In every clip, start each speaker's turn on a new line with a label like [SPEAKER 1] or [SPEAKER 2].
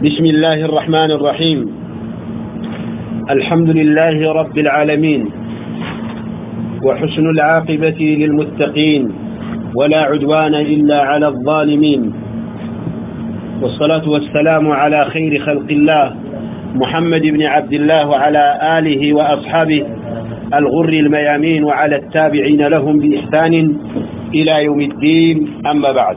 [SPEAKER 1] بسم الله الرحمن الرحيم. الحمد لله رب العالمين، وحسن العاقبة للمتقين، ولا عدوان إلا على الظالمين. والصلاة والسلام على خير خلق الله، محمد بن عبد الله وعلى آله وأصحابه، الغر الميامين وعلى التابعين لهم بإحسان إلى يوم الدين. أما بعد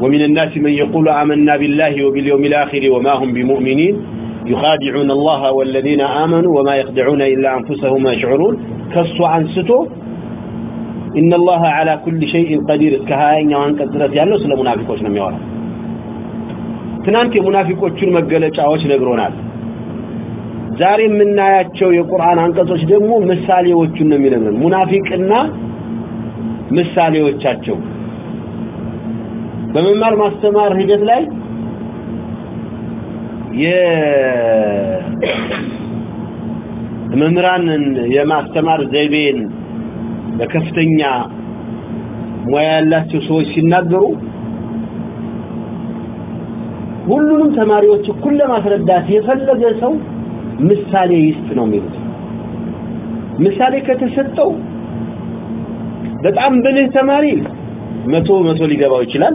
[SPEAKER 1] ومن الناس من يقول آمنا بالله وباليوم الآخر وما هم بمؤمنين يخادعون الله والذين آمنوا وما يخدعون إلا أنفسهم يشعرون. كسوا عن ستو إن الله على كل شيء قدير كهائن يوان قدرت يالله سلا منافق وشنا ميوارا تنانك منافق وشنا مقلت وشنا قرونات زاري من نايات شو يقرآن عن ዛሬ የምናያቸው የቁርአን አንቀጾች ደግሞ ምሳሌዎቹን ነው የሚነግረን ሙናፊቅና ምሳሌዎቻቸው በመማር ማስተማር ሂደት ላይ የመምህራንን የማስተማር ዘይቤን በከፍተኛ ሙያ ያላቸው ሰዎች ሲናገሩ ሁሉንም ተማሪዎች እኩል ለማስረዳት የፈለገ ሰው ምሳሌ ይስጥ ነው የሚሉት ምሳሌ ከተሰጠው በጣም ብልህ ተማሪ መቶ መቶ ሊገባው ይችላል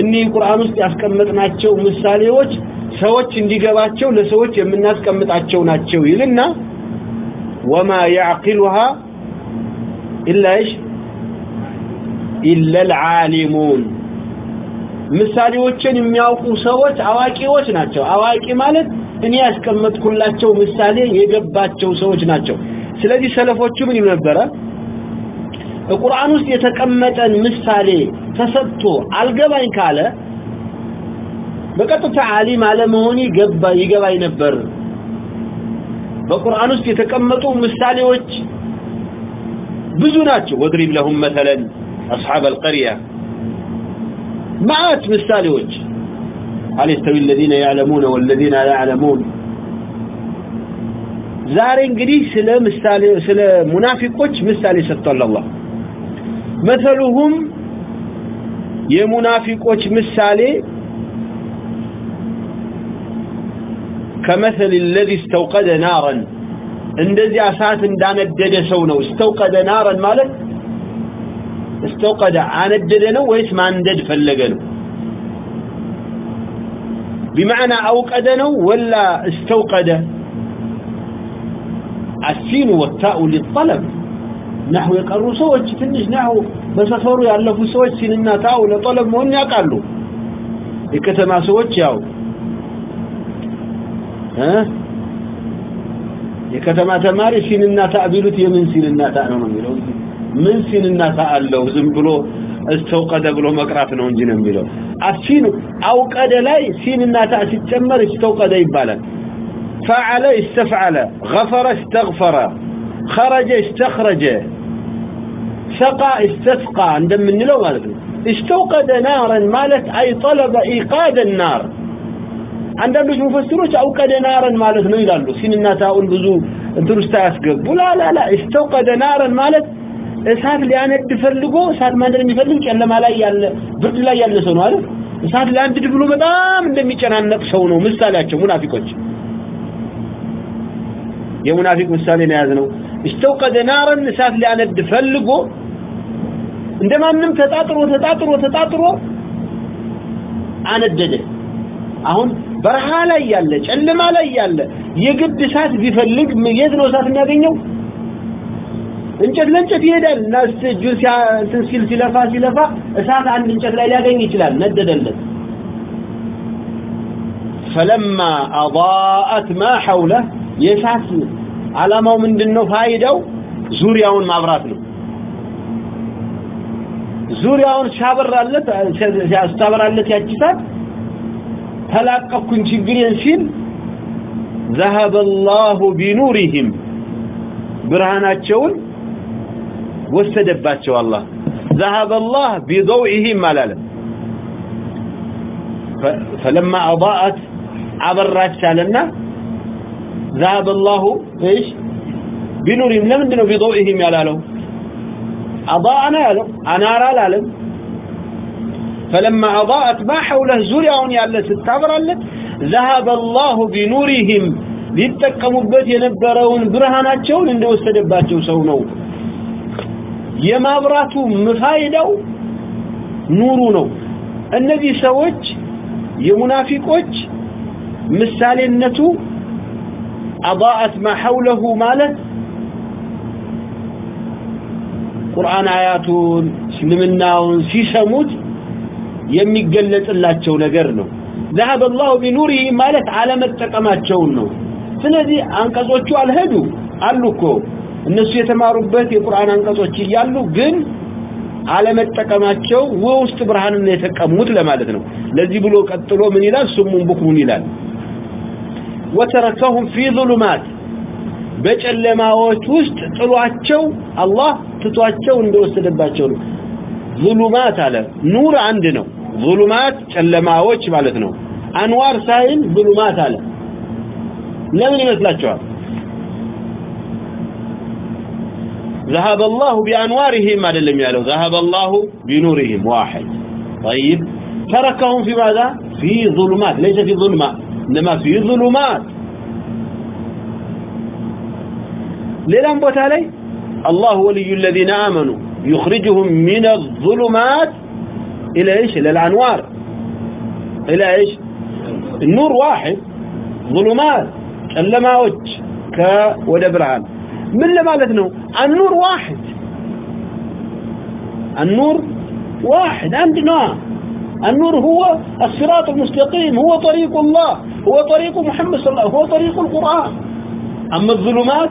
[SPEAKER 1] እኒህ ቁርአን ውስጥ ያስቀመጥናቸው ምሳሌዎች ሰዎች እንዲገባቸው ለሰዎች የምናስቀምጣቸው ናቸው ይልና وما يعقلها الا ايش الا العالمون ምሳሌዎችን የሚያውቁ ሰዎች አዋቂዎች ናቸው አዋቂ ማለት እኔ ያስቀመጥኩላቸው ምሳሌ የገባቸው ሰዎች ናቸው ስለዚህ ሰለፎቹ ምን ይነበራል በቁርአን ውስጥ የተቀመጠን ምሳሌ ተሰጥቶ አልገባኝ ካለ በቀጥታ ዓሊም አለመሆን ይገባ ይገባይ ነበር በቁርአን ውስጥ የተቀመጡ ምሳሌዎች ብዙ ናቸው ወድሪብ لهم مثلا اصحاب القريه ማአት ምሳሌዎች هل يستوي الذين يعلمون والذين لا يعلمون ዛሬ እንግዲህ ስለ ምሳሌ ስለ منافقዎች ምሳሌ ሰጥቷል አላህ مثلهم የሙናፊቆች مثالي كمثل الذي استوقد نارا اندزي እሳት اندامدد ሰው ነው استوقد نارا مالك استوقد አነደደ ነው ወይስ ማንደድ ፈለገ ነው بمعنى اوقد ነው ولا استوقد. السين والتاء للطلب. ናህው የቀሩ ሰዎች ትንሽ ናህው በሰፈሩ ያለፉ ሰዎች ሲንና ታው ለጠለብ መሆን ያውቃሉ። የከተማ ሰዎች ያው እ የከተማ ተማሪ ሲንና ታ ቢሉት የምን ሲንና ታ ነው የሚለው ምን ሲንና ታ አለው ዝም ብሎ استوقد ብሎ መቅራት ነው እንጂ ነው የሚለው አሲኑ አውቀደ ላይ ሲንና ታ ሲጨመር استوقد ይባላል فعل استفعل غفر استغفر خرج استخرج استنشق استسقى عندما نلو مالك استوقد نارا مالت اي طلب ايقاد النار. عندما نجم فسروش اوقد نارا مالت نيلا له سين الناس بزو انتو استاسقب لا لا لا استوقد نارا مالت. እሳት ሊያነድ ፈልጎ እሳት ማንደር የሚፈልግ ጨለማ ላይ ያለ ብርድ ላይ ያለ ሰው ነው አይደል እሳት ሊያንድድ ብሎ በጣም እንደሚጨናነቅ ሰው ነው ምሳሌያቸው ሙናፊቆች يا منافق ነው ያዝ ነው استوقد نارا እሳት انا ፈልጎ እንደማንም ተጣጥሮ ተጣጥሮ ተጣጥሮ አነደደ አሁን በርሃ ላይ ያለ ጨለማ ላይ ያለ የግድ እሳት ቢፈልግ የት ነው እሳት የሚያገኘው እንጨት ለእንጨት ይሄዳል እና እጁን ሲል ሲለፋ ሲለፋ እሳት አንድ እንጨት ላይ ሊያገኝ ይችላል ነደደለት فلما اضاءت ما حوله የእሳት ዓላማው ምንድነው ፋይዳው ዙሪያውን ማብራት ነው ዙሪያውን ሻብራለት ሻበራለት ያጭታል ተላቀኩኝ ችግሬን ሲል ذهب الله بنورهم ብርሃናቸውን ወሰደባቸው الله ذهب الله بضوئهم አላለ። فلما اضاءت عبرت علينا ذهب الله ايش بنورهم لمن بضوئهم ያላለው? أضاء نالم أنار الألم فلما أضاءت ما حوله زرعون يالس التعبرالت ذهب الله بنورهم. ليتقمبت ينبرون. برهاناتهم عند وسدباتهم سونو يما የማብራቱ ምፋይዳው ኑሩ ነው እነዚህ ሰዎች የሙናፊቆች النتو أضاءت ما حوله ማለት ቁርአን አያቱን ስልምናውን ሲሰሙት የሚገለጽላቸው ነገር ነው ذهب الله بنوره مالت على متقماتቸው ነው ስለዚህ አንቀጾቹ አልሄዱ አሉኮ እነሱ የተማሩበት የቁርአን አንቀጾች ይያሉ ግን አለመጠቀማቸው ወውስት ብርሃን ነው የተቀሙት ለማለት ነው ለዚህ ብሎ ቀጥሎ ምን ይላል ሱሙን ቡኩን ይላል وتركهم في ظلمات በጨለማዎች ውስጥ ጥሏቸው አላህ ትቷቸው እንደወሰደባቸው ነው። ظلمات አለ። ኑር አንድ ነው። ظلمات ጨለማዎች ማለት ነው። አንዋር ظلمات አለ። ለምን ይመስላችኋል? ذهب الله بأنوارهم عدل يالو ذهب الله بنورهم واحد طيب تركهم في ماذا في ظلمات ليس في ظلمات انما في ظلمات ليلان بوت علي الله ولي الذين آمنوا يخرجهم من الظلمات إلى إيش إلى الأنوار إلى إيش النور واحد ظلمات لما وجه كودبرهان من لما لتنو النور واحد النور واحد عندنا النور هو الصراط المستقيم هو طريق الله هو طريق محمد صلى الله عليه وسلم هو طريق القرآن أما الظلمات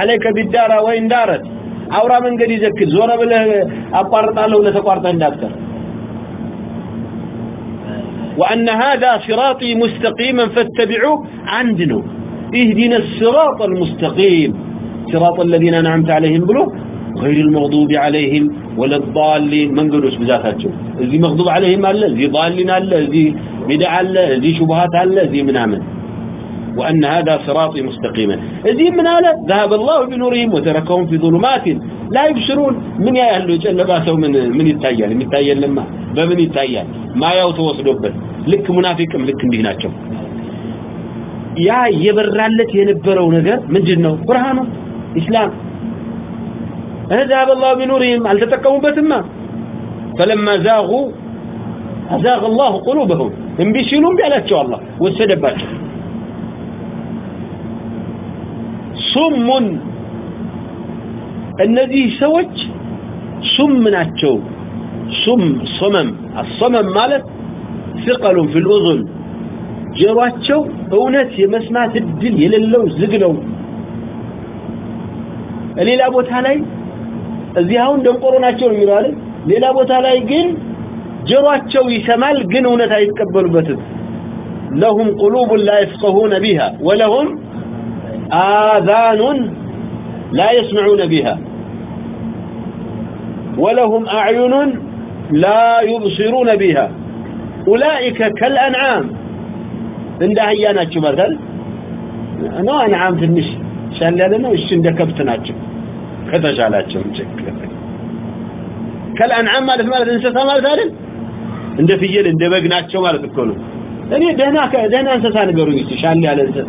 [SPEAKER 1] عليك بالدار وين دارت. اورا من قد አውራ መንገድ ይዘክል ዞረ ብለህ አቋርጣለሁ ለተቋርጠህ እንዳትቀር وان هذا صراطي مستقيما فاتبعوا عندنا اهدنا الصراط المستقيم. صراط الذين أنعمت عليهم. بلو. غير المغضوب عليهم ولا الضالين. من قدس بذاتاتهم. الذي مغضوب عليهم ألا، الذي ضالين ألا، الذي بدع ألا، الذي شبهات ألا، الذي من أمن وأن هذا صراطي مستقيما. ذي من ألا ذهب الله بنورهم وتركهم في ظلمات لا يبشرون. من يا أهل لباسوا من من يتايل من يتايل لما؟ بمن يتايل ما يوتوصلوا به لك منافق لك اندهناتهم يا يبرالت ينبروا نجر من جنه برهانه إسلام. ذهب الله بنورهم. هل تتكون بتما فلما زاغوا، أزاغ الله قلوبهم. هم بيشيلون الله. والسدباتشوا سم النذي سوج سم ناتشو سم صمم الصمم مالت ثقل في الأذن جواتشو أونات يمسمات الدل يللو زقلو الليل أبو تالي الزيهون دم قرون ناتشو الميرالي الليل أبو تالي قل جواتشو يسمال قل أونات يتكبر بتد لهم قلوب لا يفقهون بها ولهم آذان لا يسمعون بها. ولهم أعين لا يبصرون بها. أولئك كالأنعام. عند هياناتك مثل أنا أنعام في المشي شان لنا وش اندكبتناتك كتشالاتك كالأنعام مالت مالت انسسا مالت هذا عند فيجل عند بقناتك مالت الكون እኔ ደህና ደህና እንስሳ ንገሩኝ እስቲ ሻል ያለ እንስሳ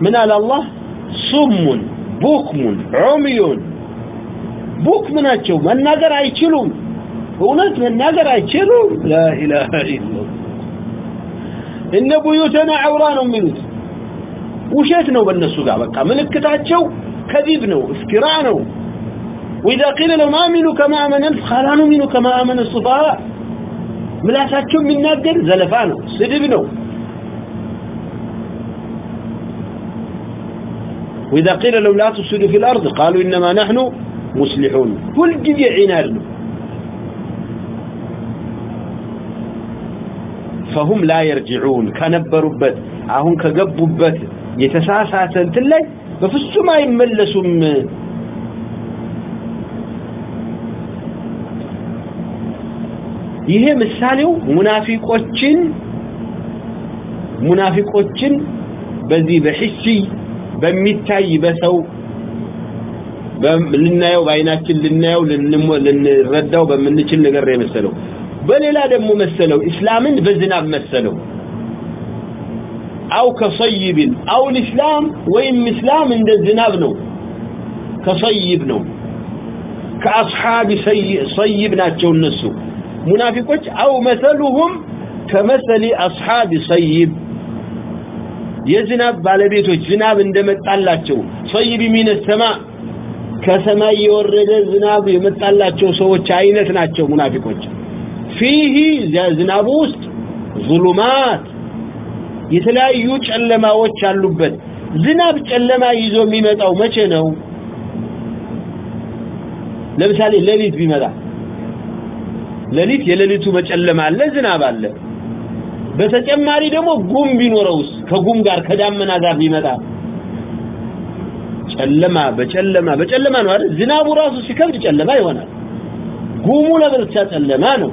[SPEAKER 1] مین لوک من روم بوک منا چو نگر آئی چلو እውነት መናገር አይችሉም። ላኢላሃ ኢላላህ እነ ቡዩተና ዐውራ ነው የሚሉት ውሸት ነው በእነሱ ጋር በቃ ምልክታቸው ከዚብ ነው፣ እፍትራ ነው። وإذا قيل لهم آمنوا كما آمن أنت قال آمنوا كما آمن الصفهاء ምላሳቸው የሚናገር ዘለፋ ነው፣ ስድብ ነው። وإذا قيل لهم لا تفسدوا في الأرض، قالوا إنما نحن مصلحون كل جزء عناد ነው فهم لا يرجعون كنبروبت اهو كجبوبت يتساسا سنتل لا بفصو ما يملسوم يهي مثاليو منافقوچن منافقوچن بذي بحشي بميتاي بسو لنناو بايناچن لنناو لنمو لنردو بمنچن نغير يمثلو بللا دمو مثلو اسلامن بزنا بمثلو او كصيب. او الاسلام وين مسلام من الذناب نو. كصيب نو. كاصحاب سيء صيبنا تشو الناس منافقو او مثلهم كمثل اصحاب سيب يذناب على بيت الذناب اند متالاتشو صيب من السماء. كسمى يورد الذناب يمتالاتشو سوت عينتنا تشو منافقو ፊህ ዘዝናቡ ውስጥ ዙሉማት የተለያዩ ጨለማዎች አሉበት ዝናብ ጨለማ ይዞ የሚመጣው መቼ ነው ለምሳሌ ለሊት ቢመጣ ለሊት የሌሊቱ መጨለማ አለ ዝናብ አለ በተጨማሪ ደግሞ ጉም ቢኖረውስ ከጉም ጋር ከዳመና ጋር ቢመጣ ጨለማ በጨለማ በጨለማ ነው አይደል ዝናቡ ራሱ ሲከብድ ጨለማ ይሆናል ጉሙ ለብቻ ጨለማ ነው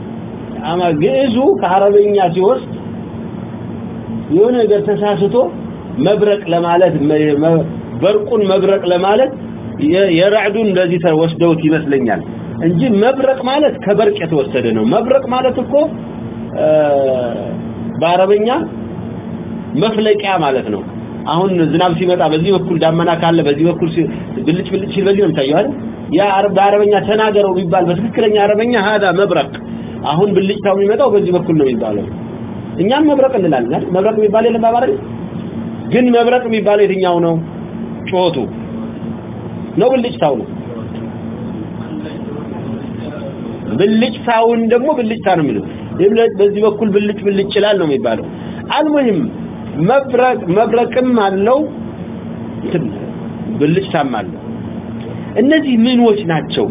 [SPEAKER 1] جام یار بارہ یارک አሁን ብልጭታው የሚመጣው በዚህ በኩል ነው የሚባለው እኛም መብረቅ እንላለን መብረቅ የሚባል የለም ባረ ግን መብረቅ የሚባል የትኛው ነው ጮቱ ነው ብልጭታው ነው ብልጭታውን ደግሞ ብልጭታ ነው የሚለው ይብለጭ በዚህ በኩል ብልጭ ብልጭ ይችላል ነው የሚባለው አልሙሂም መብረቅ መብረቅም አለው ብልጭታም አለው እነዚህ ምኖች ናቸው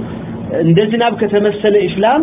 [SPEAKER 1] እንደ ዝናብ ከተመሰለ ኢስላም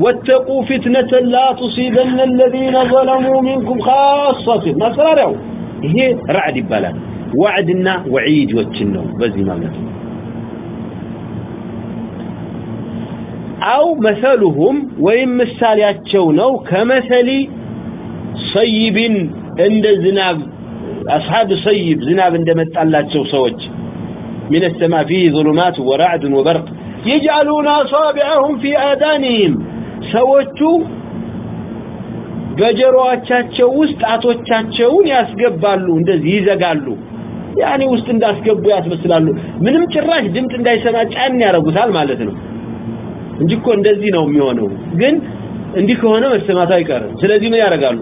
[SPEAKER 1] واتقوا فتنة لا تصيبن الذين ظلموا منكم خاصة. ما سرارعوا هي رعد بلا. وعدنا وعيد وجنه بزي ما نفسه أو مثلهم، وإن مثالياتشو نو كمثل صيب عند زناب أصحاب صيب، زناب عند متعلاتشو سوج. من السماء فيه ظلمات ورعد وبرق. يجعلون أصابعهم في آذانهم. ሰዎቹ ገጀሯቻቸው ውስጥ አቶቻቸውን ያስገባሉ እንደዚህ ይዘጋሉ ያኔ ውስጥ እንዳስገቡ ያስመስላሉ ምንም ጭራሽ ድምጽ እንዳይሰማ ጫን ያረጉታል ማለት ነው እንጂ እኮ እንደዚህ ነው የሚሆነው ግን እንዲህ ከሆነ መስማት አይቀርም ስለዚህ ምን ያረጋሉ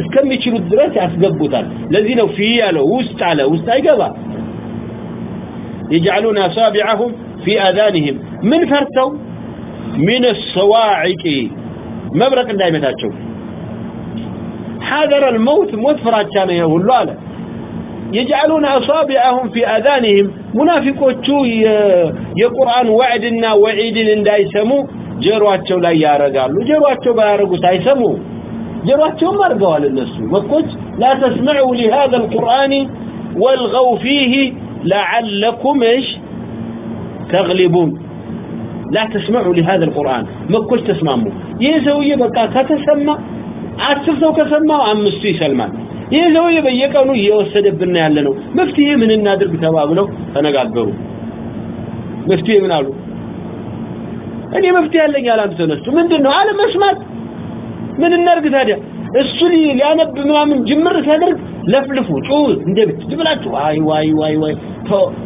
[SPEAKER 1] እስከሚችሉት ድረስ ያስገቡታል ለዚህ ነው ፊ ያለው ውስጥ አለ ውስጥ አይገባ يجعلون اصابعهم في اذانهم من فرتهم من الصواعق. መብረቅ እንዳይመታቸው حذر الموت موت ፍራቻ ነው ሁሉ አለ يجعلون أصابعهم في آذانهم. منافقوቹ የቁርአን وعدና وعيድን እንዳይሰሙ جرواچو لا يارغالو جرواچو ባያረጉት አይሰሙ جرواچو አርገዋል الناس. مكوچ لا تسمعوا لهذا القران والغوا فيه لعلكم ايش تغلبون. لا تسمعوا لهذا القرآن. ما كل تسمعوا يا يزوية بقى كتسمع. عاتف سو كسمع. عم مستوي سلمان. يزوية بيكا نو يوسد بنا يعلنو. مفتيه من النادر بتوابلو. فنقابرو مفتيه من قالوا أني مفتيه لن يعلم سنستو من دنو؟ عالم مسمات من النار قد እሱ ሊያነብ ምናምን ጅምር ሲያደርግ ለፍልፉ ጩት እንደብት ትብላችሁ ዋይ ዋይ ዋይ ዋይ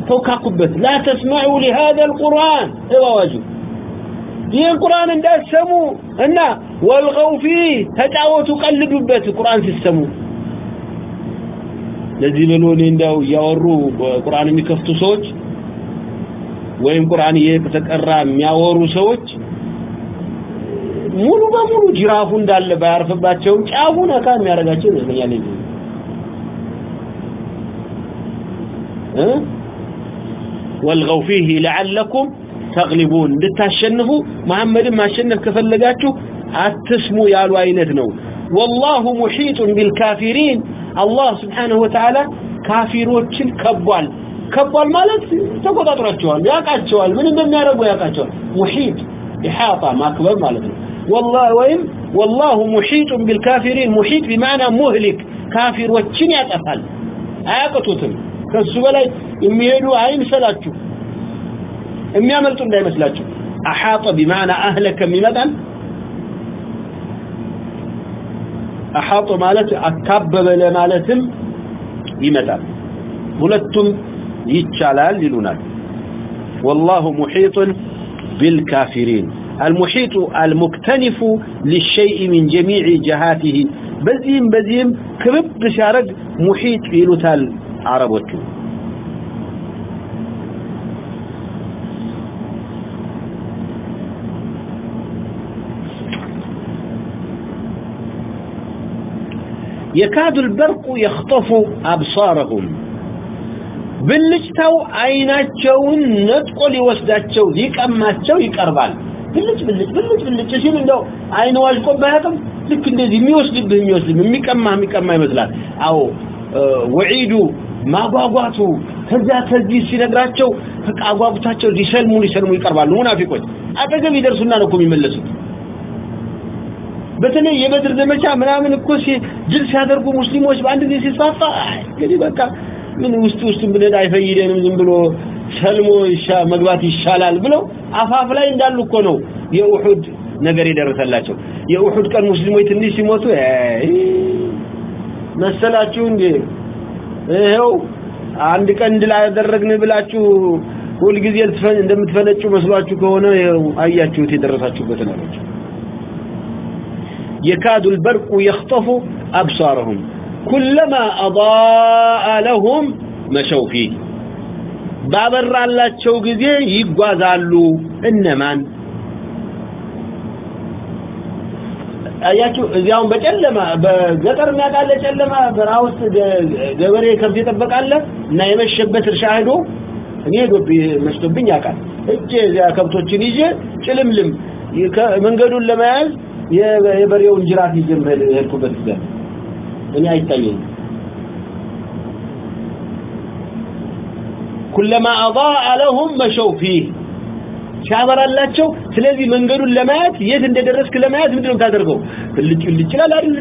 [SPEAKER 1] ተውካኩበት لا تسمعوا لهذا القران ተባዋጁ ይህን ቁርአን እንዳትሰሙ እና ወልቀው ፊህ ተጫወቱ ቀልዱበት ቁርአን ሲሰሙ ለዚህ ብሎ እኔ እንዳው እያወሩ ቁርአን የሚከፍቱ ሰዎች ወይም ቁርአን እየተቀራ የሚያወሩ ሰዎች ሙሉ በሙሉ ጅራፉ እንዳለ ባያርፍባቸው ጫፉን አካ የሚያረጋቸው ይመስለኛል እ ወልገው فيه لعلكم تغلبون እንድታሸንፉ መሐመድን ማሸነፍ ከፈለጋችሁ አትስሙ ያሉ አይነት ነው والله محيط بالكافرين الله سبحانه وتعالى ካፊሮችን ከቧል ከቧል ማለት ተቆጣጥራቸዋል ያቃቸዋል ምንም የሚያረጉ ያቃቸዋል محيط احاطه ማክበብ ማለት ነው والله وين والله محيط بالكافرين، محيط بمعنى مهلك. كافر وچن يطفال አያቀቱትም ከሱ በላይ የሚሄዱ አይምሰላችሁ انداي مسلاچو احاط بمعنى اهلك بمعنى احاط مالته اكبب له مالتم ይመጣል ሁለቱም يتشالال ይሉናል والله محيط بالكافرين. المحيط المكتنف للشيء من جميع جهاته. بزيم بزيم كبب شارق محيط يلوتال عربوتو. يكاد البرق يخطف أبصارهم. بلجتو عيناتشون ندقل يوسداتشو يكأماتشو يكربال. ብልጭ ብልጭ ብልጭ ብልጭ ሲል እንደው አይን ዋዥቆ ባያቅም ልክ እንደዚህ የሚወስድብህ የሚወስድብህ የሚቀማህ የሚቀማ ይመስላል። አዎ ውዒዱ ማጓጓቱ ከዚያ ከዚህ ሲነግራቸው በቃ አጓጉታቸው ሊሰልሙ ሊሰልሙ ይቀርባሉ። ሙናፊቆች አጠገብ ይደርሱና ነው እኮ የሚመለሱት። በተለይ የበድር ዘመቻ ምናምን እኮ ድል ሲያደርጉ ሙስሊሞች በአንድ ጊዜ ሲስፋፋ እንግዲህ በቃ ምን ውስጥ ውስጥ ብንሄድ አይፈይደንም ዝም ብሎ ሰልሞ መግባት ይሻላል ብለው አፋፍ ላይ እንዳሉ እኮ ነው የውሑድ ነገር የደረሰላቸው የውሑድ ቀን ሙስሊሞች ትንሽ ሲሞቱ መሰላችሁ እንዴ ይኸው አንድ ቀን እንድል አደረግን ብላችሁ ሁልጊዜ እንደምትፈነጩ መስሏችሁ ከሆነ አያችሁት የደረሳችሁበት ነች የካዱ ልበርቁ የክጠፉ አብሳርሁም ኩለማ አضاء ለሁም መሸው ፊህ ባበራላቸው ጊዜ ይጓዛሉ እነማን አያችሁ እዚያውን በጨለማ በገጠር የሚያቃለ ጨለማ በራውስ ገበሬ ከብት ይጠበቃል እና የመሸበት እርሻ ሄዶ እኔ ዶብ መስቶብኝ ያውቃል እጄ እዚያ ከብቶችን ይዤ ጭልምልም መንገዱን ለመያዝ የበሬውን ጅራት ይዤ የሄድኩበት ጊዜ እኔ አይታየኝም كلما أضاء لهم مشوا فيه. شعبر الله سلذي من قالوا لمات يد عند درسك لمات مدرهم تدركوا اللي اللي لا لا اللي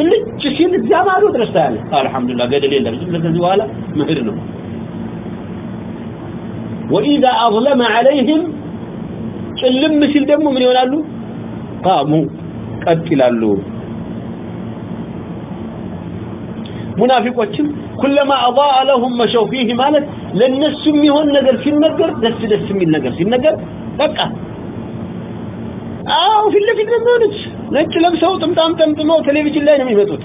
[SPEAKER 1] اللي تشيل الزمان ودرسها الحمد لله قد لي لك زواله مهرنا وإذا أظلم عليهم ጭልም ሲል ደግሞ ምን ይሆናሉ? ቃሙ ቀጥ ይላሉ። ሙናፊቆችም ኩለማ አባአ ለሁም መሸው ፊህ ማለት ለእነሱ የሚሆን ነገር ሲነገር ደስ ደስ የሚል ነገር ሲነገር በቃ አዎ ፊት ለፊት ነው የሚሆኑት ነጭ ለብሰው ጥምጣም ጠምጥመው ቴሌቪዥን ላይ ነው የሚመጡት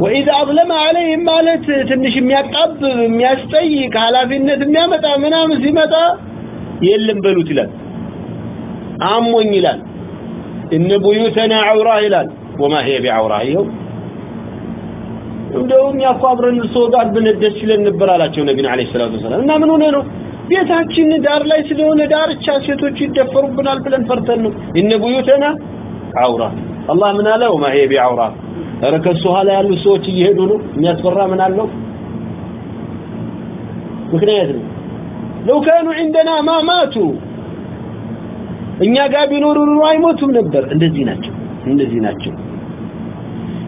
[SPEAKER 1] ወኢዝ አብለመ አለይህም ማለት ትንሽ የሚያጣብ የሚያስጠይቅ ሀላፊነት የሚያመጣ ምናምን ሲመጣ የለም በሉት ይላል አሞኝ ይላል እነ ቡዩተና አውራ ይላል ወማ ሄ ቢአውራ ይኸው እንደውም ያቋብረን ሶዳ ብንደስ ይለን ነበር አላቸው ነብዩ አለይሂ ሰላቱ ወሰለም እና ምን ሆነ ነው ቤታችን ዳር ላይ ስለሆነ ዳርቻ ሴቶች ይደፈሩብናል ብለን ፈርተን ነው እነ ቡዩተና አውራ አላህ ምን አለ وما ቢአውራ بعورات ረከሱ ኋላ ያሉ ሰዎች እየሄዱ ነው የሚያስፈራ ምን አለው ምክንያት ነው لو كانوا عندنا ما ماتوا እኛ ጋር ቢኖሩ ኑሮ አይሞቱም ነበር እንደዚህ ናቸው እንደዚህ ናቸው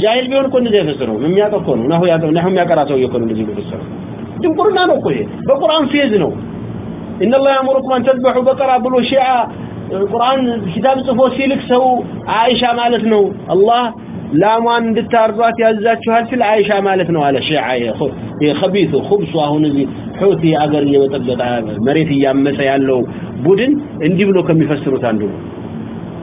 [SPEAKER 1] جاہل بھی ان کو نجے بسر ہو میں میاں کا کون؟ ہوں نہ ہو یاد ہوں نہ ہم میاں کا راسہ ہو یہ کون نجے بسر ہو جم قرآن نہ کوئی ہے وہ قرآن فیض نو۔ ان اللہ امرکم ان تذبحوا بقرہ بلو شیعہ۔ قرآن کتاب صفو سیلک سو عائشہ مالت نو۔ اللہ لا موان دتا ارضات یا ازاد چوہر سل عائشہ مالت نو۔ على شیعہ یہ خب یہ خبیث خبص واہو نزی حوتی اگر یہ وطبت آگر مریتی یا مسیال لو۔ بودن اندی بلو کمی فسروتان دو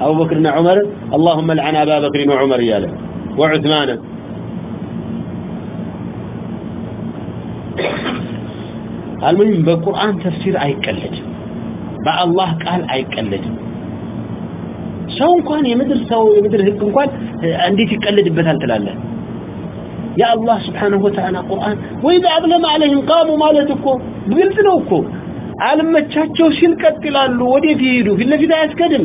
[SPEAKER 1] أبو بكر بن عمر، اللهم لعن أبا بكر بن عمر يا له. وعثمان. المهم بالقرآن تفسير أيكلج الله قال أيكلج ሰው يمدر የምድር يمدر የምድር ህግ عندي እንዴት بثال تلال يا الله سبحانه وتعالى قرآن. وإذا أظلم عليهم قاموا مالتكم. بلدنا وكو عالم ما متشاتشو شل قتلالو ودي في يدو. في اللي في دا يسكدم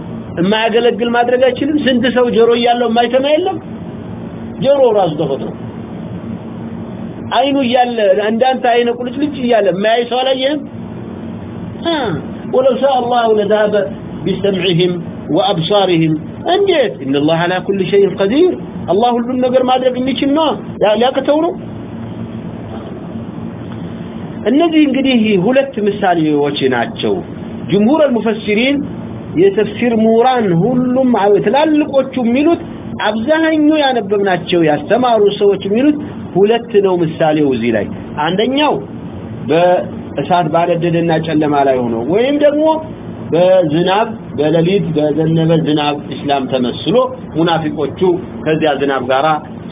[SPEAKER 1] የማያገለግል ማድረግ አይችልም ስንት ሰው ጆሮ ያለው የማይሰማ የለም ጆሮ ራሱ ተፈጥሮ አይኑ እያለ እንዳንተ አይነ ቁልጭ ልጭ እያለ የማያይ ሰው አላየህም ወለው ሻ አላሁ ለዛሀበ ቢሰምዕህም ወአብሳርህም እንዴት እነ ላህ አላ ኩል ሸይን ቀዲር አላህ ሁሉን ነገር ማድረግ የሚችል ነው ሊያቅተው ነው እነዚህ እንግዲህ ሁለት ምሳሌዎች ናቸው ጅምሁር አልሙፈሲሪን የተፍሲር ምሁራን ሁሉም ትላልቆቹ የሚሉት አብዛኛው ያነበብናቸው ያስተማሩ ሰዎች የሚሉት ሁለት ነው ምሳሌው እዚህ ላይ አንደኛው በእሳት ባለደደና ጨለማ ላይ ሆኖ ወይም ደግሞ በዝናብ በሌሊት በዘነበ ዝናብ እስላም ተመስሎ ሙናፊቆቹ ከዚያ ዝናብ ጋራ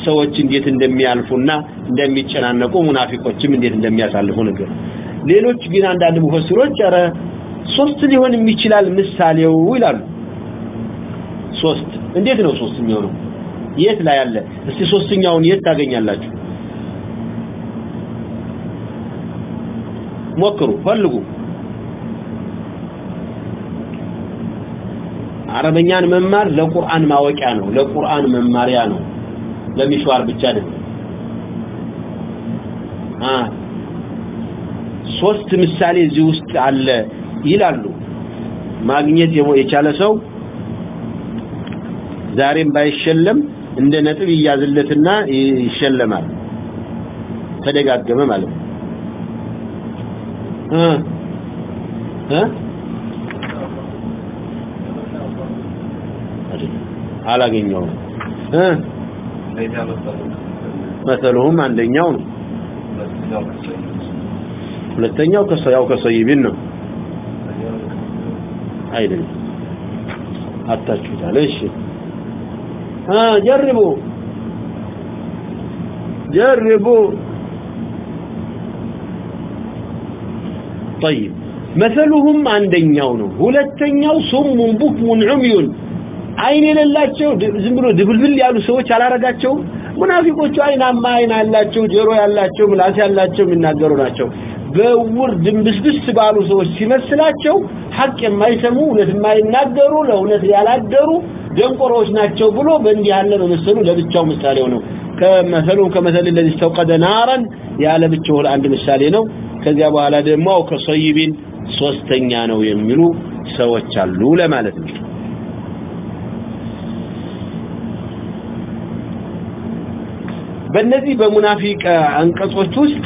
[SPEAKER 1] ሰዎች እንዴት እንደሚያልፉና እንደሚጨናነቁ ሙናፊቆችም እንዴት እንደሚያሳልፉ ነገር ሌሎች ግን አንዳንድ ሙፈሲሮች አረ لو کیا بچارے ہاں جیسا ይላሉ ማግኘት የቻለ ሰው ዛሬም ባይሸለም እንደ ነጥብ ይያዝለትና ይሸለማል ተደጋገመ ማለት ነው እ እ አላገኘው እ መሰለሁም አንደኛው ነው ሁለተኛው ከሰው ያው ከሰይብን ነው አይደለም አታችሁታል እሺ አ ጀርቡ ጀርቡ طيب مثلهم አንደኛው ነው ሁለተኛው ሱሙን ቡክሙን ዑሚዩን አይኔ ለላቸው ዝም ብሎ ድብልብል ያሉ ሰዎች አላረጋቸው ሙናፊቆቹ አይናማ አይና ያላቸው ጆሮ ያላቸው ምላስ ያላቸው የሚናገሩ ናቸው በእውር ድንብስብስ ባሉ ሰዎች ሲመስላቸው ሐቅ የማይሰሙ እውነት የማይናገሩ ለእውነት ያላደሩ ደንቆሮዎች ናቸው ብሎ በእንዲህ ያለ በመሰሉ ለብቻው ምሳሌው ነው ከመሰሉ ከመሰል ለዚህ ተውቀደ ናረን ያለ ብቻው አንድ ምሳሌ ነው ከዚያ በኋላ ደግሞ አው ከሰይቢን ሶስተኛ ነው የሚሉ ሰዎች አሉ ለማለት ነው በእነዚህ በሙናፊቅ አንቀጾች ውስጥ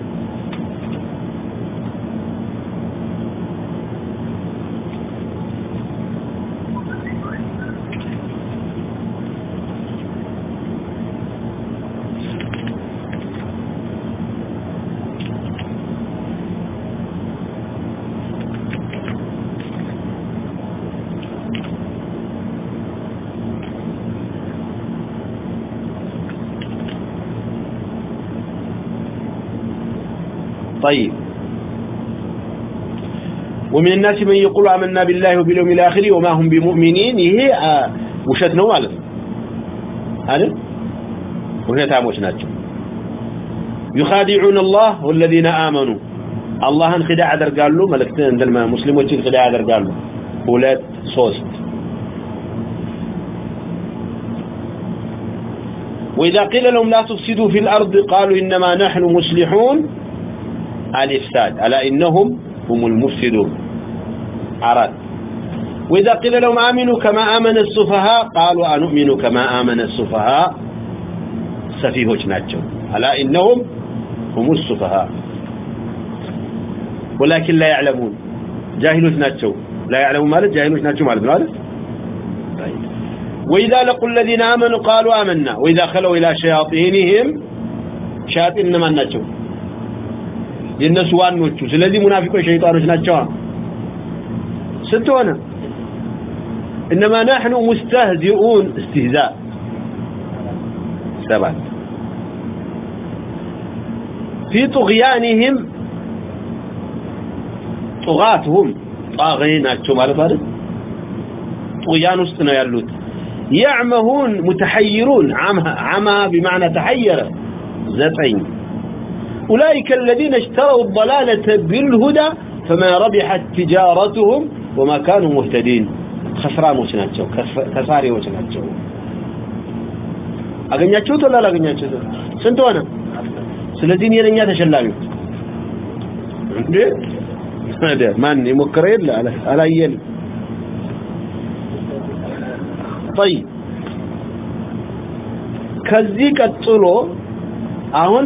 [SPEAKER 1] طيب. ومن الناس من يقول عملنا بالله وباليوم الآخر وما هم بمؤمنين. هي ውሸት ነው ማለት ነው. አይደል ውሸታሞች يخادعون الله والذين آمنوا الله انخداع در قال አላህን ኺዳ ያደርጋሉ መልእክት እንደ در قال له ሁለት صوست وإذا قيل لهم لا تفسدوا في الأرض قالوا إنما نحن مسلحون الإفساد ألا إنهم هم المفسدون. عرض. وإذا قيل لهم آمنوا كما آمن السفهاء، قالوا أنؤمن كما آمن السفهاء. سفيهوش ناتشو ألا إنهم هم السفهاء. ولكن لا يعلمون. جاهلوش ناتشو لا يعلمون مالت جاهلوش ناتشو مالت مالت طيب. وإذا لقوا الذين آمنوا قالوا آمنا. وإذا خلوا إلى شياطينهم، شياطين إنما ناتشو የእነሱ ዋኖቹ። ስለዚህ ሙናፊቆች ሸይጣኖች ናቸው። ስትሆነ انما نحن مستهزئون استهزاء سبعه في طغيانهم طغاتهم طاغين اكتو ማለት فارد طغيان استنا يالوت يعمهون متحيرون عمى عمى بمعنى تحير زتين أولئك الذين اشتروا الضلالة بالهدى فما ربحت تجارتهم وما كانوا مهتدين. خسران وشناتشو كساري وشناتشو أغنياتشو تولا لا أغنياتشو؟ سنتو أنا سلزيني لنيا تشلامي عندي ماني مكرين لا على يل طيب. كذيك الطلو አሁን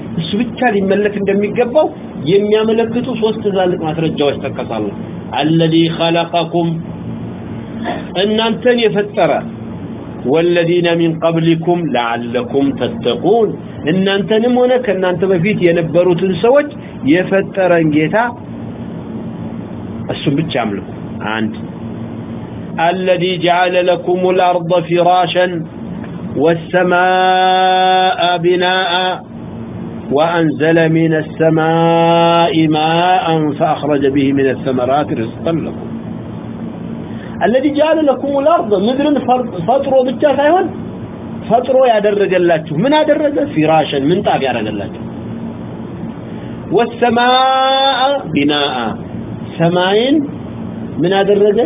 [SPEAKER 1] እሱ ብቻ ሊመለክ እንደሚገባው የሚያመለክቱ ሶስት ዛልቅ ማስረጃዎች ተከሳሉ الذي خلقكم እናንተን የፈጠረ والذين من قبلكم لعلكم تتقون እናንተንም ሆነ ከናንተ በፊት የነበሩትን ሰዎች የፈጠረን ጌታ እሱን ብቻ አምልኩ አንድ الذي جعل لكم الارض فراشا والسماء بناءً وأنزل من السماء ماء فأخرج به من الثمرات رزقا لكم. الذي جعل لكم الأرض مدر فطروا بالتفاهم فطروا يدرج اللاتو من أدرج فراشا. من طاب يدرج اللاتو والسماء بناء. سماين من أدرج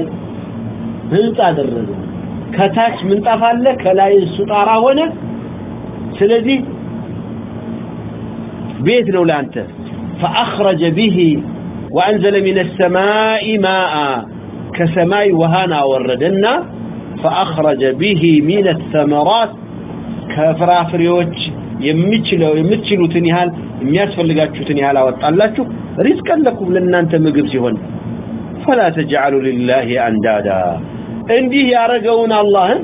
[SPEAKER 1] هلت أدرج كتاش من طفال كلا السطارة هنا سلذي بيت لولا أنت. فأخرج به وأنزل من السماء ماء. كسماء وهانا وردنا. فأخرج به من الثمرات. كفرافريوج يمتشلو يمتشلو تنهال يمتفلقاتشو تنهال وطالاتشو رزقا لكم لن أنت مقبسيهن فلا تجعلوا لله أندادا. እንዲህ ያረገውን አላህን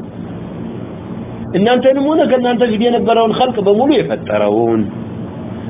[SPEAKER 1] እናንተንም ሆነ ከእናንተ ጊዜ የነበረውን خلق بمولو يفترون.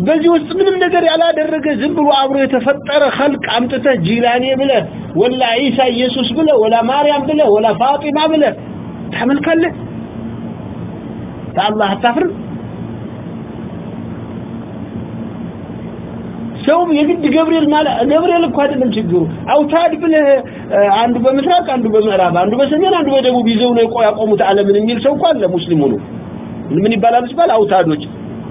[SPEAKER 1] በዚህ ውስጥ ምንም ነገር ያላደረገ ዝም ብሎ አብሮ የተፈጠረ ኸልቅ አምጥተህ ጂላኔ ብለህ ወላ ኢሳ ኢየሱስ ብለህ ወላ ማርያም ብለህ ወላ ፋጢማ ብለህ ታመልካለህ? ታላህ አታፍርም? ሰው የግድ ገብርኤል ማለት ገብርኤል እኮ አይደለም ችግሩ። አውታድ ብለህ አንዱ በምስራቅ አንዱ በምዕራብ አንዱ በሰሜን አንዱ በደቡብ ይዘው ነው ያቆሙት ዓለምን የሚል ሰው እኮ አለ። ሙስሊሙ ነው ምን ይባላል ይባል አውታዶች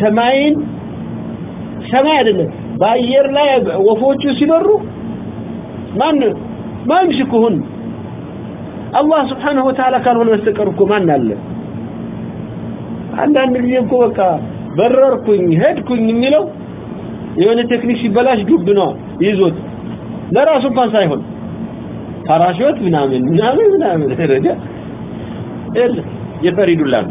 [SPEAKER 1] ሰማይን ሰማይ አይደለም። በአየር ላይ ወፎቹ ሲበሩ ማን ما يمسكهن الله سبحانه وتعالى قال هنا استقركم ما نال عندنا نجي انكم بقى برركم هدكم يميلوا يونه تكنيك يبلاش دبنا يزوت لا راسه كان سايهون فراشوت بنامن بنامن بنامن رجع ايه يفريدوا لنا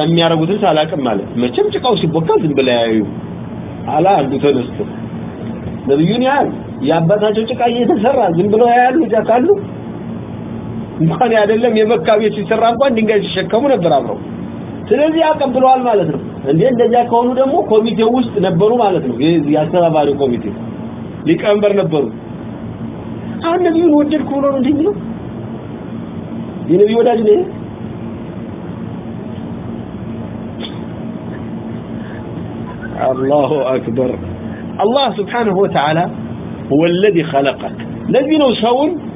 [SPEAKER 1] የሚያረጉትን ሳላቅም ማለት መቼም ጭቃው ሲቦካ ዝም ብለ ያዩ አላ አንዱ ተነስቶ ነብዩን ያህል የአባታቸው ጭቃ እየተሰራ ዝም ብሎ ያያሉ ጃካሉ እንኳን አይደለም የመካ ቤት ሲሰራ እንኳን ድንጋይ ሲሸከሙ ነበር አብረው ስለዚህ አቀብለዋል ማለት ነው እንዴ እንደዚያ ከሆኑ ደግሞ ኮሚቴው ውስጥ ነበሩ ማለት ነው የአስተባባሪ ኮሚቴ ሊቀመንበር ነበሩ አሁን ነቢዩን ወደድኩ ብሎ ነው እንዲህ የሚለው የነቢዩ ወዳጅ ነው الله أكبر الله سبحانه وتعالى هو الذي خلقك الذي نو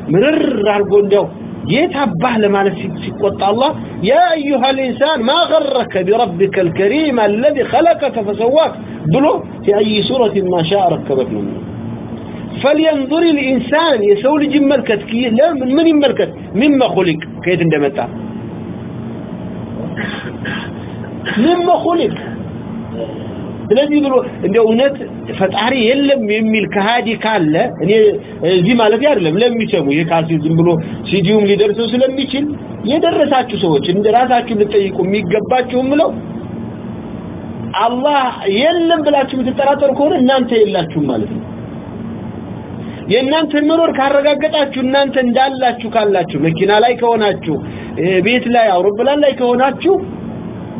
[SPEAKER 1] مرر عرقون دو يتبع لما سيقوط الله يا أيها الإنسان ما غرك بربك الكريم الذي خلقك فسواك بلو في أي سورة ما شاء ركبك منه فلينظر الإنسان يسول جملكت كي لا من من يملكت مما خلق كيف اندمتا مما خلق ስለዚህ ብሎ እንደው እነት ፈጣሪ የለም የሚል ከሃዲ ካለ እኔ እዚህ ማለት አይደለም ለሚሰሙ የካሲው ዝም ብሎ ሲዲዩም ሊደርሰው ስለሚችል የደረሳችሁ ሰዎች እንደራሳችሁ ልጠይቁ የሚገባችሁም ነው አላህ የለም ብላችሁ የምትጠራጠሩ ከሆነ እናንተ የላችሁም ማለት ነው የእናንተ መኖር ካረጋገጣችሁ እናንተ እንዳላችሁ ካላችሁ መኪና ላይ ከሆናችሁ ቤት ላይ አውሮፕላን ላይ ከሆናችሁ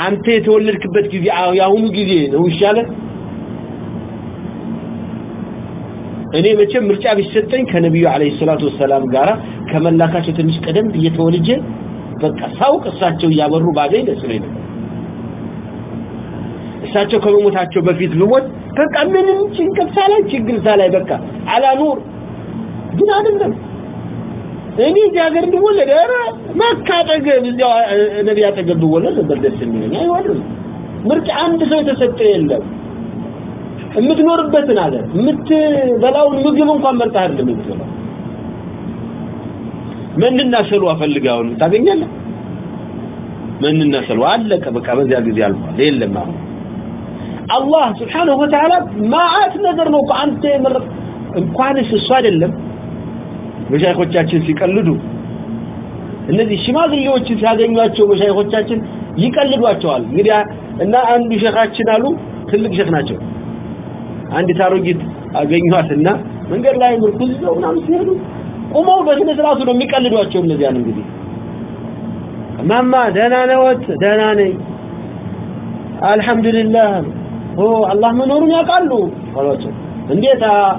[SPEAKER 1] አንተ የተወለድክበት ጊዜ ያሁኑ ጊዜ ነው ይሻለህ እኔ መቼም ምርጫ ቢሰጠኝ ከነብዩ አለይሂ ሰላቱ ሰላም ጋራ ከመላካቸው ትንሽ ቀደም እየተወለጀ በቃ ሳውቅ እሳቸው እያበሩ ባገኝ ደስ ነው እሳቸው ከመሞታቸው በፊት ልሞት በቃ ምንም ጭንቅ ሳላይ ችግር ሳላይ በቃ አላኑር ግን አይደለም እኔ እዚህ ሀገር እንድወለድ ኧረ መካ አጠገብ እዚያው ነቢይ አጠገብ ብወለድ ነበር ደስ የሚለኝ። አይሆንም። ምርጫ አንድ ሰው የተሰጠ የለም። የምትኖርበትን አለ የምትበላውን ምግብ እንኳን መርጠህ አይደለም የምትበላው። መንና ሰልዋ ፈልገህ አሁን ታገኛለህ። መንና ሰልዋ አለቀ። በቃ በዚያ ጊዜ አልፏል። የለም አሁን አላህ ስብሓነሁ ወተዓላ ማአት ነገር ነው እኮ አንተ የመረጥ እንኳንስ እሱ አይደለም شاخلو شیماچوشن الحمد اللہ اللہ تھا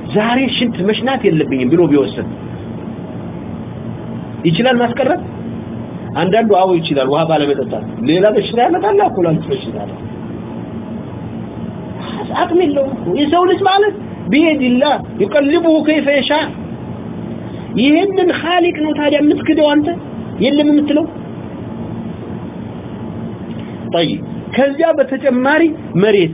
[SPEAKER 1] ዛሬ ሽንት መሽናት የለብኝም ብሎ ቢወስን ይችላል ማስቀረት አንዳንዱ አዎ ይችላል ውሃ ባለመጠጣት ሌላ በሽታ ያመጣል አኮ ላንቺ በሽታ ነው አቅም የለውም እኮ የሰው ልጅ ማለት ቢየድላ ዩቀልቡሁ ከይፈ የሻ ይህንን ኻሊቅ ነው ታዲያ የምትክደው አንተ የለም የምትለው ጠይ ከዚያ በተጨማሪ መሬት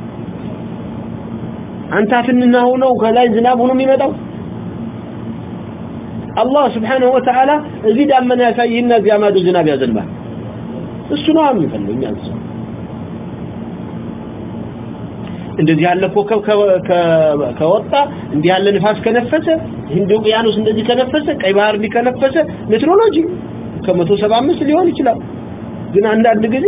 [SPEAKER 1] أنت فننا هنا وكلا يزناب هنا ميمدو الله سبحانه وتعالى زيد أمنا فإيهنا زي أمادو زناب يا زنبا السنوام يفلو ينسى እንዴት ያለ ኮከብ ከወጣ እንዴት ያለ ንፋስ ከነፈሰ ህንዱ ቂያኖስ እንዴት ከነፈሰ ቀይ ባህር ሊከነፈሰ ሜትሮሎጂ ከ175 ሊሆን ይችላል። ግን አንድ አንድ ጊዜ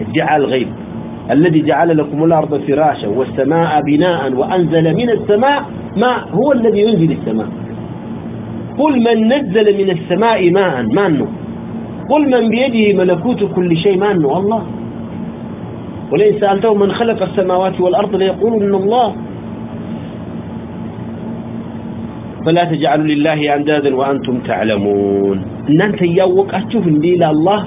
[SPEAKER 1] ادعاء الغيب الذي جعل لكم الأرض فراشا والسماء بناء وأنزل من السماء ماء هو الذي ينزل السماء؟ قل من نزل من السماء ماء مانه قل من بيده ملكوت كل شيء مانه الله. ولئن سألتهم من خلق السماوات والأرض ليقولون الله. فلا تجعلوا لله أندادا وأنتم تعلمون. إن أنت يوق أشوف إندي الله الله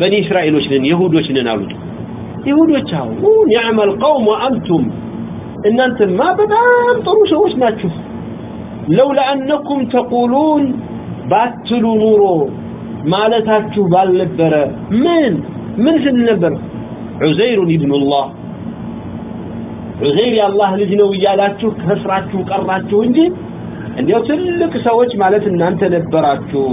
[SPEAKER 1] بني إسرائيل وشنين، يهود وشنين أولو يهود وشنين أولو نعم القوم وأنتم. إن أنتم ما بدأم طروشة وشنا تشوف لو لأنكم تقولون باتلوا نورو. ما لتاتوا باللبرة من؟ من في النبر؟ عزير ابن الله. عزير يا الله الذي نويا لاتوا كسراتوا كرباتوا عندي عندي يوتلك سواج ما لتنان تنبراتوا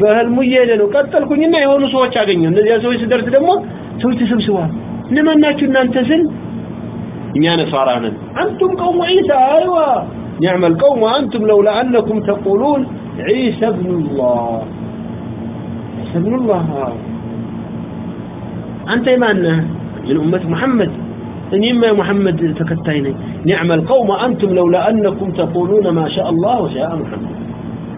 [SPEAKER 1] በህልሙ እየሄደ ነው። ቀጠልኩኝና የሆኑ ሰዎች አገኘሁ። እነዚያ ሰዎች ስደርስ ደግሞ ሰዎች ተሰብስበዋል። እነማን እናንተ ስል እኛ ነሳራ ነን። አንቱም ቀውሙ ዒሳ። አይዋ! نعم القوم وأنتم لو لعلكم تقولون عيسى ابن الله عيسى الله أنت إيماننا من أمة محمد إن إما محمد تكتيني نعم القوم أنتم لو لأنكم تقولون ما شاء الله وشاء محمد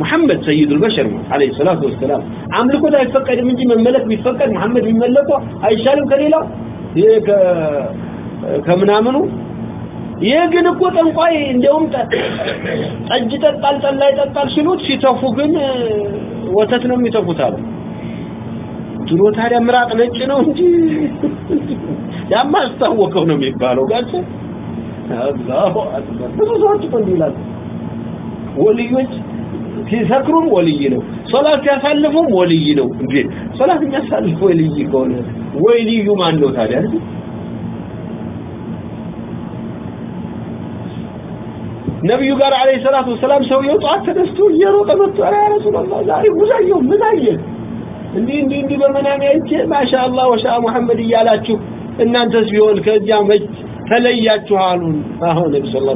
[SPEAKER 1] محمد سيد البشر عليه الصلاة والسلام. عملكو ده يتفقد من جي من ملك بيتفقد محمد بيملكو هاي شالم كليلة كمنامنو يجن اكو تنقاي انديوم تجي تطال تلا شنو؟ شنوت تفو جن وتت نو تالو ድሮ ታዲያ ምራቅ ነጭ ነው እንጂ ያማስታወቀው ነው የሚባለው ጋቸ አላሁ አክበር ብዙ ሰዎች እንዲላል ወልዮች ሲሰክሩም ወልይ ነው ሶላት ያሳልፉም ወልይ ነው እንዴ ሶላት የሚያሳልፍ ወልይ ከሆነ ወልዩ ማን ነው ታዲያ ነቢዩ ጋር አለ ሰላት ወሰላም ሰው የውጣት ተነስቶ እየሮጠ መጥቶ ረ ረሱላላ ዛሬ ጉዛየው ምን አየ እንዲህ እንዲህ እንዲህ በመናሚ አይቼ ማሻ አላህ ወሻ ሙሐመድ እያላችሁ እናንተስ ቢሆን ከዚያ መች ተለያችኋሉን አሁን ነቢ ስ ላ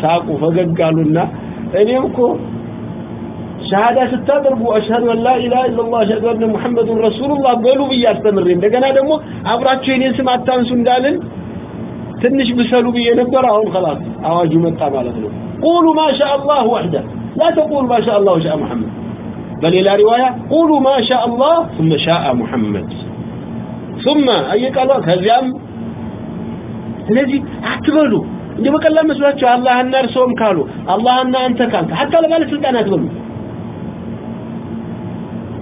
[SPEAKER 1] ሳቁ ፈገግ አሉና እኔም እኮ ሻሃዳ ስታደርጉ አሽሀዱ አን ላ ኢላሀ ኢለላ አሽሀዱ አነ ሙሐመዱን ረሱሉላህ በሉ ብዬ አስተምሬ እንደገና ደግሞ አብራችሁ የኔን ስም አታንሱ እንዳልን ትንሽ ብሰሉ ብዬ ነበር አሁን ከላስ አዋጁ መጣ ማለት ነው ቁሉ ማሻ አላህ ዋሕደ ላ ተቁሉ ማሻ አላህ ወሻ ሙሐመድ በሌላ ሪዋያ ቁሉ ማሻ አላህ ሱመ ሻአ ሙሐመድ ሱመ አየቃሏ ከዚያም ስለዚህ አትበሉ እንዲህ በቀላል መስሏቸው አላህና እርሰውም ካሉ አላህና አንተ ካልክ ሀታ ለባለስልጣን አትበሉ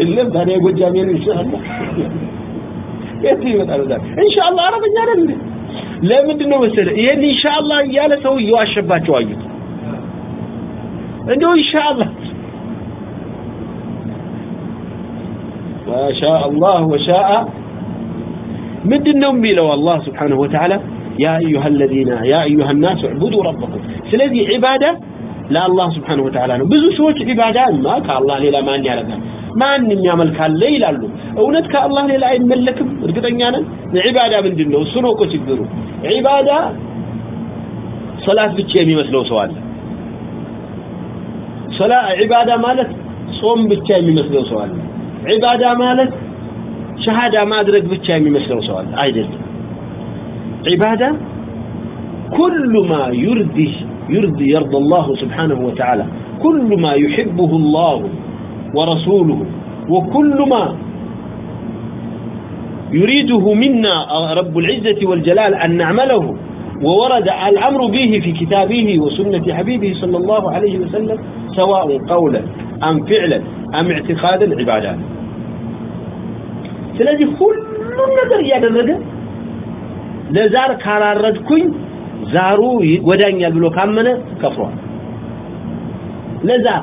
[SPEAKER 1] የለም ታዲያ የጎጃሜ ነው ይሻላል የት ይመጣል ዛሬ ኢንሻአላህ አረበኛ አይደል ለምንድን ነው መሰለህ ይሄን ኢንሻአላህ እያለ ሰው እየዋሸባቸው አዩት እንደው ኢንሻአላህ وشاء الله وشاء. مدنهم بيلو الله سبحانه وتعالى. يا أيها الذين، يا أيها الناس اعبدوا ربكم. سلذي عبادة لا الله سبحانه وتعالى. بذو شوش عبادة ما كالله للا ما أني على ማንም ያመልካለ ይላሉ እውነት ከአላህ ሌላ አይመለክም እርግጠኛ ነን ዒባዳ ምንድን ነው እሱን እኮ ችግሩ ዒባዳ ሶላት ብቻ የሚመስለው ሰው አለ ዒባዳ ማለት ጾም ብቻ የሚመስለው ሰው አለ ዒባዳ ማለት ሸሃዳ ማድረግ ብቻ የሚመስለው ሰው አለ አይደለም ዒባዳ ኩሉ ማ ዩርዲ ዩርዲ የርዲ ላሁ ስብሓንሁ ወተዓላ ኩሉ ማ ዩሕቡሁ ላሁ ورسوله. وكل ما يريده منا رب العزة والجلال أن نعمله. وورد الأمر به في كتابه وسنة حبيبه صلى الله عليه وسلم، سواء قولا أم فعلا أم اعتقادا عبادات ስለዚህ ሁሉም ነገር እያደረገ ለዛር ካላረድኩኝ ዛሩ ودان ብሎ كامنا ከፍሯል ለዛር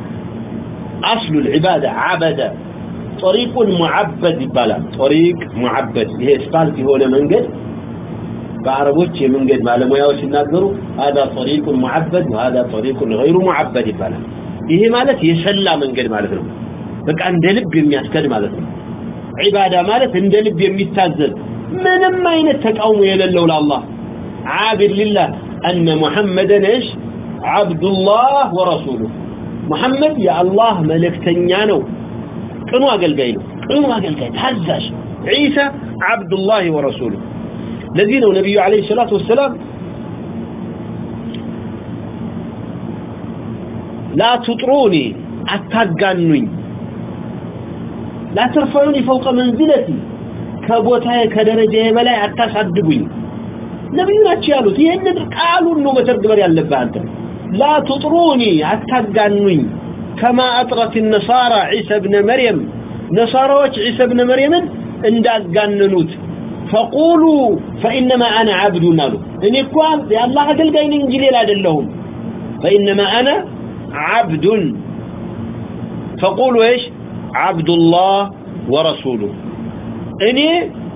[SPEAKER 1] أصل العبادة عبدا طريق معبد بلا. طريق معبد. هي في هنا من قد بعربوش من منجد معلومة يوش الناقروا هذا طريق معبد وهذا طريق غير معبد يبالا ይሄ ማለት የሸላ መንገድ ማለት ነው። በቃ እንደ ልብ የሚያስከድ ማለት ነው። ዒባዳ ማለት እንደ ልብ من ምንም ينتك أوم የሌለው ለአላህ። عابد لله أن محمد نش عبد الله ورسوله محمد يا الله ملكتنيا نو قنو أقلقاي نو قنو أقلقاي تهزاش عيسى عبد الله ورسوله الذين نبي عليه الصلاة والسلام لا تطروني لا ترفعوني فوق منزلتي كبوتاي كدرجة بلاي أتصدقوني نبينا تشالوت يهند قالوا انه مترجمر يالبه انت لا تطروني اتقانوني كما اطرت النصارى عيسى ابن مريم؟ نصارى عيسى ابن مريم انداقاننوت فقولوا فانما انا عبد نالو ان يكون يا الله اقلقاين انجليل ادلهم فانما انا عبد فقولوا ايش عبد الله ورسوله። اني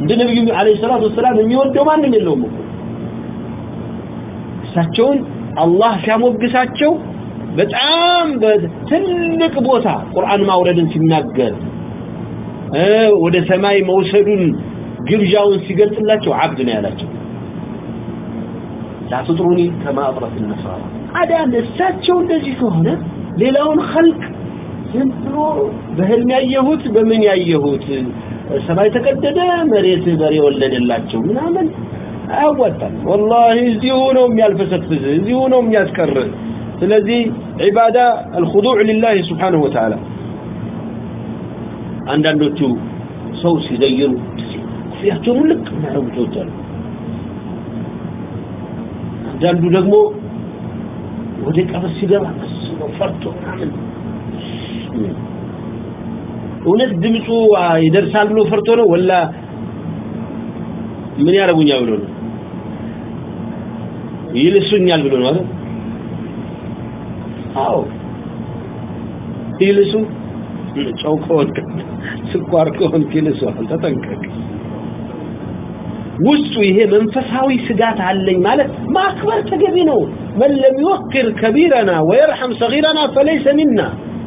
[SPEAKER 1] እንደ ነብዩ አለይሂ ሰላቱ ሰላም የሚወደው ማንም የለውም እሳቸውን አላህ ሲያሞግሳቸው በጣም በትልቅ ቦታ ቁርአን ማውረድን ሲናገር ወደ ሰማይ መውሰዱን ግብዣውን ሲገልጽላቸው አብድ ነው ያላቸው ላትጥሩኒ ከማ አጥረት ነሳራ አዳን እሳቸው እንደዚህ ከሆነ ሌላውን ኸልቅ ዘንድሮ በህልም ያየሁት በምን ያየሁት ሰማይ ተቀደደ መሬት በሬ ወለደላቸው ምናምን አያዋጣም ወላሂ እዚሁ ነው የሚያልፈሰፍዝ እዚሁ ነው የሚያስቀር ስለዚህ ዒባዳ አልኹዱዕ ሊላህ ስብሓንሁ ወተዓላ አንዳንዶቹ ሰው ሲዘይሩ ኩፍያቸውን ልቅ የሚያደረጉ ሰዎች አሉ አንዳንዱ ደግሞ ወደ ቀበስ ሲገባ ስ ፈርቶ ምናምን እውነት ድምፁ ይደርሳል ብሎ ፈርቶ ነው ወላ ምን ያደርጉኛል ብሎ ነው ይልሱኛል ብሎ ነው አይደል አዎ ይልሱ ጨው ከሆንክ ስኳር ከሆንክ ይልሱሃል ተጠንቀቅ ውስጡ ይሄ መንፈሳዊ ስጋት አለኝ ማለት ማክበር ተገቢ ነው መን ለሚወክር ከቢረና ወየርሐም ሰጊረና ፈለይሰ ሚና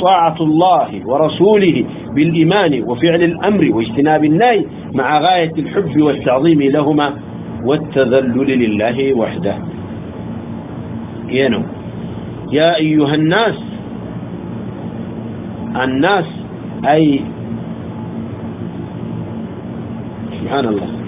[SPEAKER 1] طاعة الله ورسوله بالإيمان وفعل الأمر واجتناب النهي مع غاية الحب والتعظيم لهما والتذلل لله وحده ينو يا أيها الناس الناس أي سبحان الله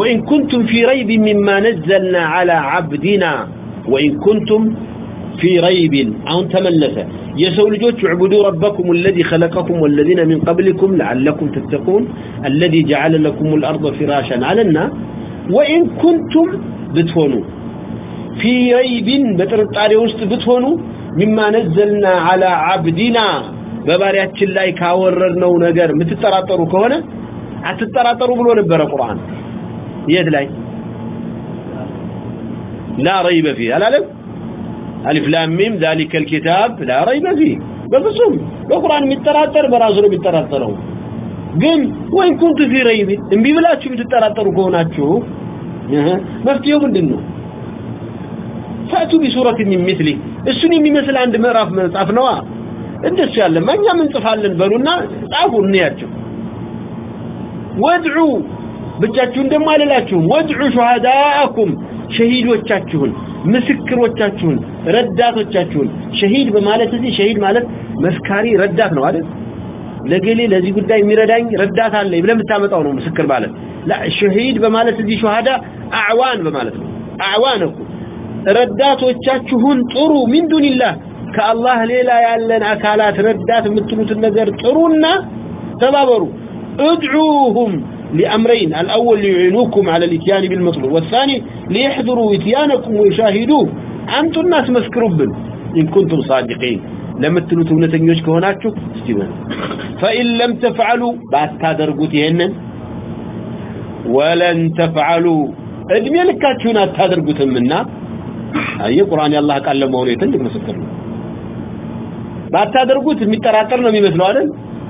[SPEAKER 1] وإن كنتم في ريب مما نزلنا على عبدنا وإن كنتم في ريب أو تملث يسول جوت عبدوا ربكم الذي خلقكم والذين من قبلكم لعلكم تتقون. الذي جعل لكم الأرض فراشا علنا وإن كنتم بتهونوا في ريب بترطاري وسط بتهونوا مما نزلنا على عبدنا. بباريات الله كاوررنو نجر. متتراطروا كونه أتتراطروا بلو نبرا قرآن. هي ادلاي لا ريب فيه هل ألف؟ ألف لام ميم ذلك الكتاب، لا ريب فيه بفصوم القرآن متراتر براسره متراتره قم وين كنت في ريب ان بيبلاتش متراتره كونا تشوف ما فتيه بندنه فأتوا بسورة من مثلي السنة من مثل عند مراف من صعفنوا اندس يالما من صفحة لنبرونا صعفوا النياتش وادعوا ብቻችሁን ደግሞ አልላችሁም ወድዑ ሹሃዳአኩም ሸሂዶቻችሁን ምስክሮቻችሁን ረዳቶቻችሁን ሸሂድ በማለት እዚህ ሸሂድ ማለት መስካሪ ረዳት ነው አይደል ለገሌ ለዚህ ጉዳይ የሚረዳኝ ረዳት አለ ብለህ የምታመጣው ነው ምስክር ማለት ሸሂድ በማለት እዚህ ሹሃዳ አዕዋን በማለት ነው አዕዋን እኮ ረዳቶቻችሁን ጥሩ ሚን ዱንላህ ከአላህ ሌላ ያለን አካላት ረዳት የምትሉትን ነገር ጥሩና ተባበሩ እድዑሁም لأمرين. الأول ليعينوكم على الاتيان بالمطلوب، والثاني ليحضروا اتيانكم ويشاهدوه. أنتم الناس مسكروبن. إن كنتم صادقين. لما تلوتوا نتنيوش كهوناتشو استيمان فإن لم تفعلوا، بعد تادرقوا تهنن ولن تفعلوا. ادمي لكاتشونا تادرقوا تمنا. أي قرآن الله قال لهم هوني تلك مسكرنا. بعد تادرقوا تمتراتر نمي مثلوا هذا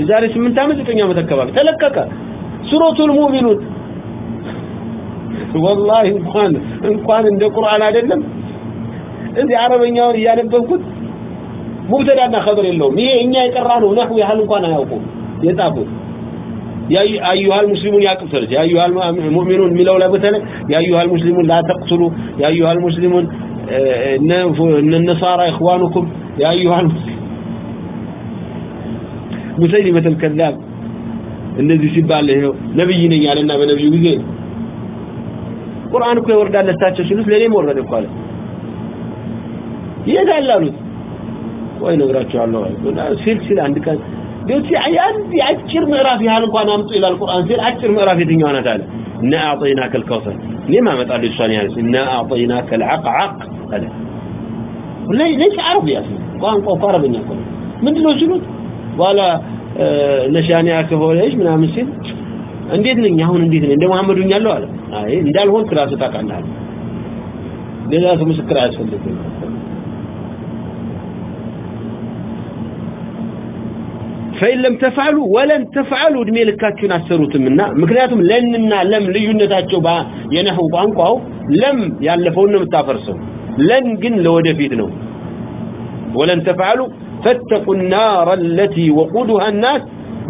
[SPEAKER 1] የዛሬ 8 ዓመት 9 ዓመት አካባቢ ተለቀቀ ሱረቱል ሙእሚኑን والله እንኳን እንኳን እንደ ቁርአን አይደለም እዚህ አረበኛውን እያነበብኩት ሙብተዳና ኸበር የለውም ይሄ እኛ የቀራ ነው ነህው ያህል እንኳን አያውቁም የጻፉት يا المسلمون يا قتلت يا ايها المؤمنون ميلوا لا يا ايها المسلمون لا تقتلوا يا ايها المسلمون ان النصارى اخوانكم يا ايها مسيلمة الكذاب الذي سبع له نبيين يعلننا بنبي وزين قرآن كله ورد على الساتشة شنوس ليه مورد يقال هي ذا اللالوت وين أغراتش على الله سلسل عندك يوتي عندي أكثر مغرافي هذا القرآن أمطو إلى القرآن سير أكثر مغرافي دنيوانا تعالى إنا أعطيناك الكوثر لما ما تقال للشاني هذا إنا أعطيناك العق عق هذا ليش عربي أصلا قرآن قرب إن يقول من دلو شنوس በኋላ ነሻኔ አከፈው ምናምን ሲል እንዴት ነኝ አሁን እንዴት ነኝ? እንደ መሐመድ ሆኛለሁ አለ። አይ እንዳልሆን ራስህ ታውቃለህ። ሌላ ሰው ምስክር አያስፈልግም። فإن لم تفعلوا ولن تفعلوا ادمي لكاتشون أثروتمنا مكنياتهم لننا لم ليونتاتشو با ينحو بانقاو لم يالفونا متافرسو لن جن لودفيتنا ولن تفعلوا فاتقوا النار التي وقودها الناس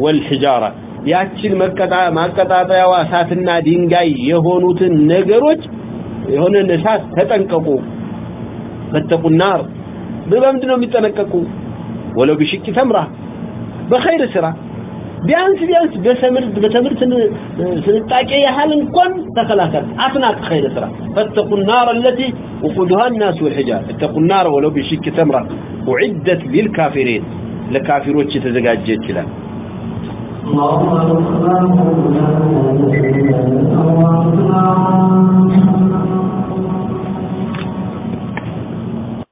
[SPEAKER 1] والحجاره ያችን መከታ ማከታታ ዋሳትና ድንጋይ የሆኑትን ነገሮች የሆነ ንሳት ተጠንቀቁ فاتقوا النار ብለምድ ነው የሚጠነቀቁ ወለብሽክ ተምራ بخير ስራ ቢያንስ ቢያንስ በትምህርት በትምህርት ስንጣቄ ያህል እንኳን ተከላከል። አትናቅ خير ስራ። فاتقوا النار التي وقودها الناس والحجاره اتقوا النار ولو بشك تمره اعدت للكافرين لكافروች ተዘጋጀ ይችላል። اللهم